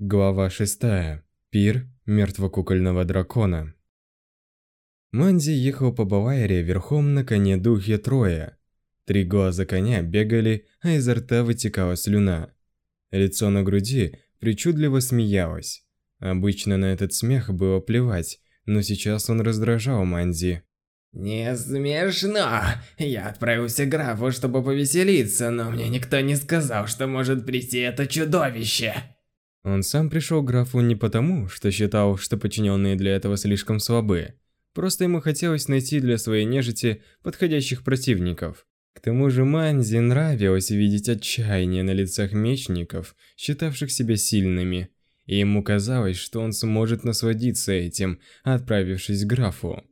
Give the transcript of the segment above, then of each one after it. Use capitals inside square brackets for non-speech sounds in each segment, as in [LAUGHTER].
Глава 6. Пир мертвокукольного дракона. Манди ехал по Балайре верхом на коне духе Троя. Три глаза коня бегали, а изо рта вытекала слюна. Лицо на груди причудливо смеялось. Обычно на этот смех было плевать, но сейчас он раздражал Манди. «Не смешно! Я отправился к графу, чтобы повеселиться, но мне никто не сказал, что может прийти это чудовище!» Он сам пришел к графу не потому, что считал, что подчиненные для этого слишком слабы. Просто ему хотелось найти для своей нежити подходящих противников. К тому же Манзи нравилось видеть отчаяние на лицах мечников, считавших себя сильными. И ему казалось, что он сможет насладиться этим, отправившись к графу.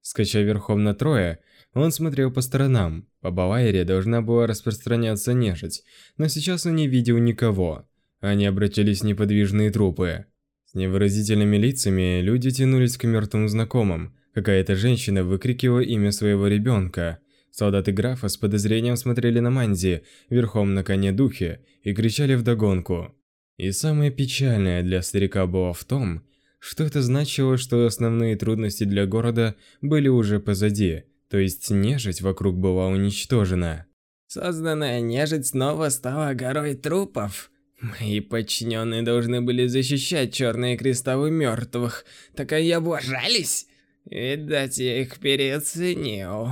Скача верхом на трое, он смотрел по сторонам. По Балайре должна была распространяться нежить, но сейчас он не видел никого. Они обратились неподвижные трупы. С невыразительными лицами люди тянулись к мертвым знакомым. Какая-то женщина выкрикивала имя своего ребенка. Солдаты графа с подозрением смотрели на Манзи, верхом на коне духе, и кричали вдогонку. И самое печальное для старика было в том, что это значило, что основные трудности для города были уже позади, то есть нежить вокруг была уничтожена. Созданная нежить снова стала горой трупов. Мои подчиненные должны были защищать черные кристаллы мертвых, так они облажались? Видать, я их переоценил.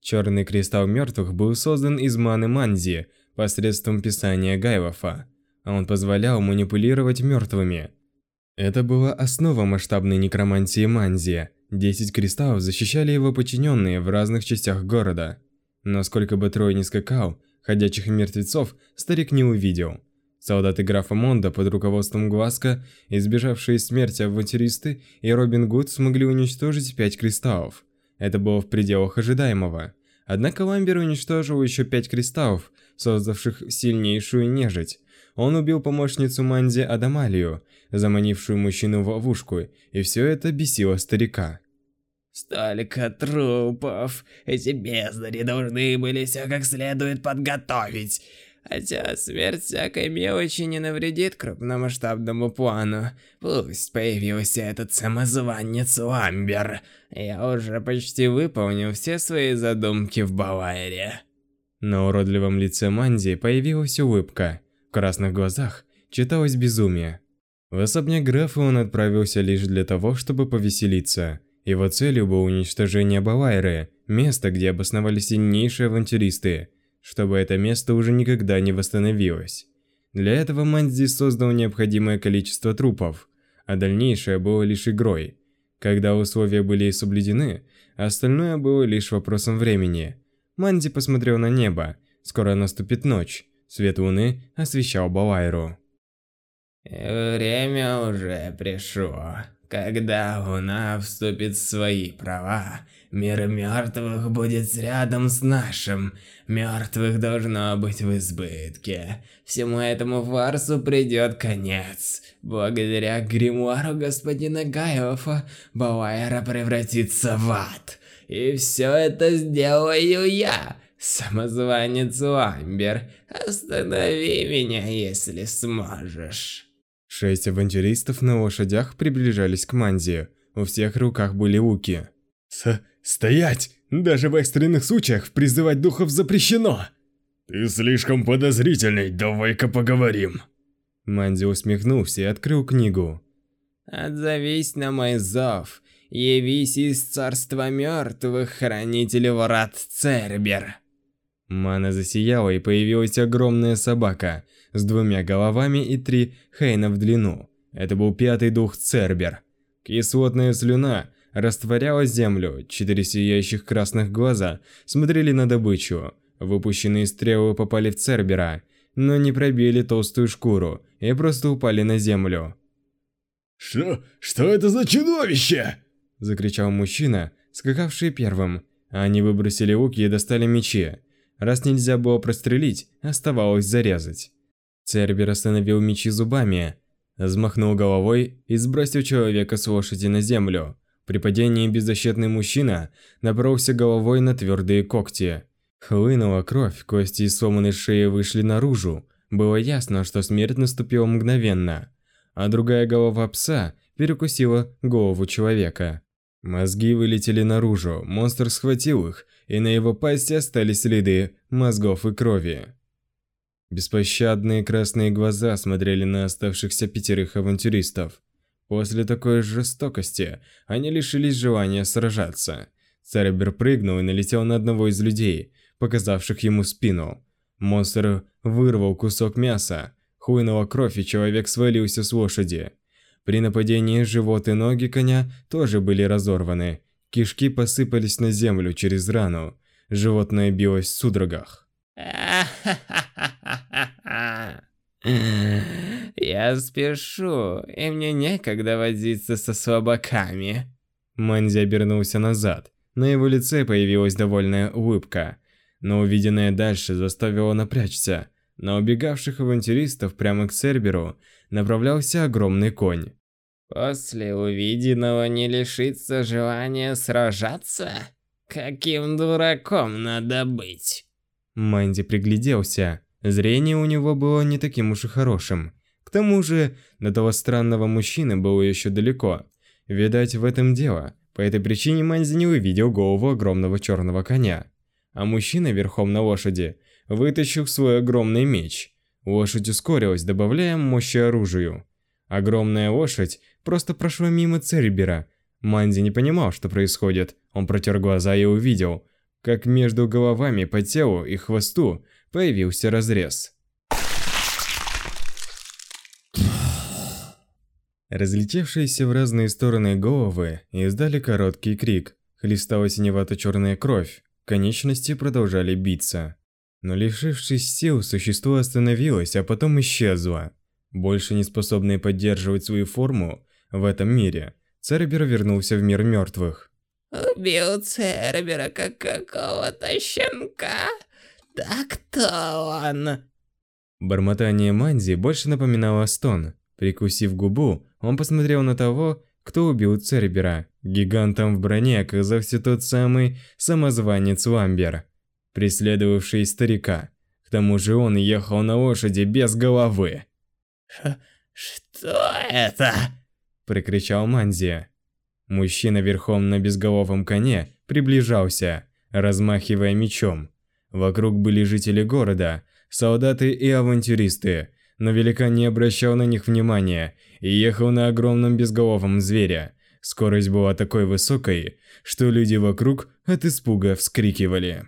Черный кристалл мертвых был создан из маны Манзи посредством писания Гайлофа, а он позволял манипулировать мертвыми. Это была основа масштабной некромантии Манзи. Десять кристаллов защищали его подчиненные в разных частях города. Но сколько бы Трой ни скакал, ходячих мертвецов старик не увидел. Солдаты графа Монда под руководством Гласка, избежавшие смерти авантюристы и Робин Гуд смогли уничтожить пять кристаллов. Это было в пределах ожидаемого. Однако Ламбер уничтожил еще пять кристаллов, создавших сильнейшую нежить. Он убил помощницу Манди Адамалию, заманившую мужчину в ловушку, и все это бесило старика. Столько трупов. Эти бездари должны были все как следует подготовить. Хотя смерть всякой мелочи не навредит крупномасштабному плану. Пусть появился этот самозванец Ламбер. Я уже почти выполнил все свои задумки в Балайре. На уродливом лице Манди появилась улыбка. В красных глазах читалось безумие. В особняк графа он отправился лишь для того, чтобы повеселиться. Его целью было уничтожение Балайры, место, где обосновались сильнейшие авантюристы – чтобы это место уже никогда не восстановилось. Для этого Манзи создал необходимое количество трупов, а дальнейшее было лишь игрой. Когда условия были соблюдены, остальное было лишь вопросом времени. Манди посмотрел на небо. Скоро наступит ночь. Свет луны освещал Балайру. Время уже пришло. Когда луна вступит в свои права, мир мертвых будет рядом с нашим. Мертвых должно быть в избытке. Всему этому фарсу придет конец. Благодаря гримуару господина Гайофа, Бауэра превратится в ад. И все это сделаю я, самозванец Ламбер. Останови меня, если сможешь. Шесть авантюристов на лошадях приближались к Манзи. У всех в руках были луки. С «Стоять! Даже в экстренных случаях призывать духов запрещено!» «Ты слишком подозрительный, давай-ка поговорим!» Манди усмехнулся и открыл книгу. «Отзовись на мой зов, явись из царства мертвых, хранитель врат Цербер!» Мана засияла и появилась огромная собака – с двумя головами и три хейна в длину. Это был пятый дух Цербер. Кислотная слюна растворяла землю, четыре сияющих красных глаза смотрели на добычу. Выпущенные стрелы попали в Цербера, но не пробили толстую шкуру и просто упали на землю. «Что? Что это за чудовище?» – закричал мужчина, скакавший первым. Они выбросили луки и достали мечи. Раз нельзя было прострелить, оставалось зарезать. Цербер остановил мечи зубами, взмахнул головой и сбросил человека с лошади на землю. При падении беззащитный мужчина напоролся головой на твердые когти. Хлынула кровь, кости из сломанной шеи вышли наружу. Было ясно, что смерть наступила мгновенно. а другая голова пса перекусила голову человека. Мозги вылетели наружу, монстр схватил их, и на его пасти остались следы мозгов и крови. Беспощадные красные глаза смотрели на оставшихся пятерых авантюристов. После такой жестокости они лишились желания сражаться. Цербер прыгнул и налетел на одного из людей, показавших ему спину. Монстр вырвал кусок мяса, хуйнула кровь и человек свалился с лошади. При нападении живот и ноги коня тоже были разорваны. Кишки посыпались на землю через рану. Животное билось в судорогах. [LAUGHS] Я спешу, и мне некогда возиться со слабаками. Манзи обернулся назад. На его лице появилась довольная улыбка. Но увиденное дальше заставило напрячься. На убегавших авантюристов прямо к Церберу направлялся огромный конь. После увиденного не лишиться желания сражаться? Каким дураком надо быть? Манди пригляделся. Зрение у него было не таким уж и хорошим. К тому же, до того странного мужчины было еще далеко. Видать, в этом дело. По этой причине Манзи не увидел голову огромного черного коня. А мужчина верхом на лошади вытащил свой огромный меч. Лошадь ускорилась, добавляя мощи оружию. Огромная лошадь просто прошла мимо Цербера. Манди не понимал, что происходит. Он протер глаза и увидел, как между головами по телу и хвосту появился разрез. Разлетевшиеся в разные стороны головы издали короткий крик. Хлестала синевато-черная кровь. Конечности продолжали биться. Но лишившись сил, существо остановилось, а потом исчезло. Больше не способный поддерживать свою форму в этом мире, Цербер вернулся в мир мертвых. Убил Цербера как какого-то щенка? Да кто он? Бормотание Манзи больше напоминало стон. Прикусив губу, он посмотрел на того, кто убил Цербера. Гигантом в броне оказался тот самый самозванец Ламбер, преследовавший старика. К тому же он ехал на лошади без головы. «Что это?» – прокричал Манзи. Мужчина верхом на безголовом коне приближался, размахивая мечом. Вокруг были жители города, солдаты и авантюристы, но великан не обращал на них внимания и ехал на огромном безголовом звере. Скорость была такой высокой, что люди вокруг от испуга вскрикивали.